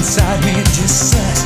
inside me just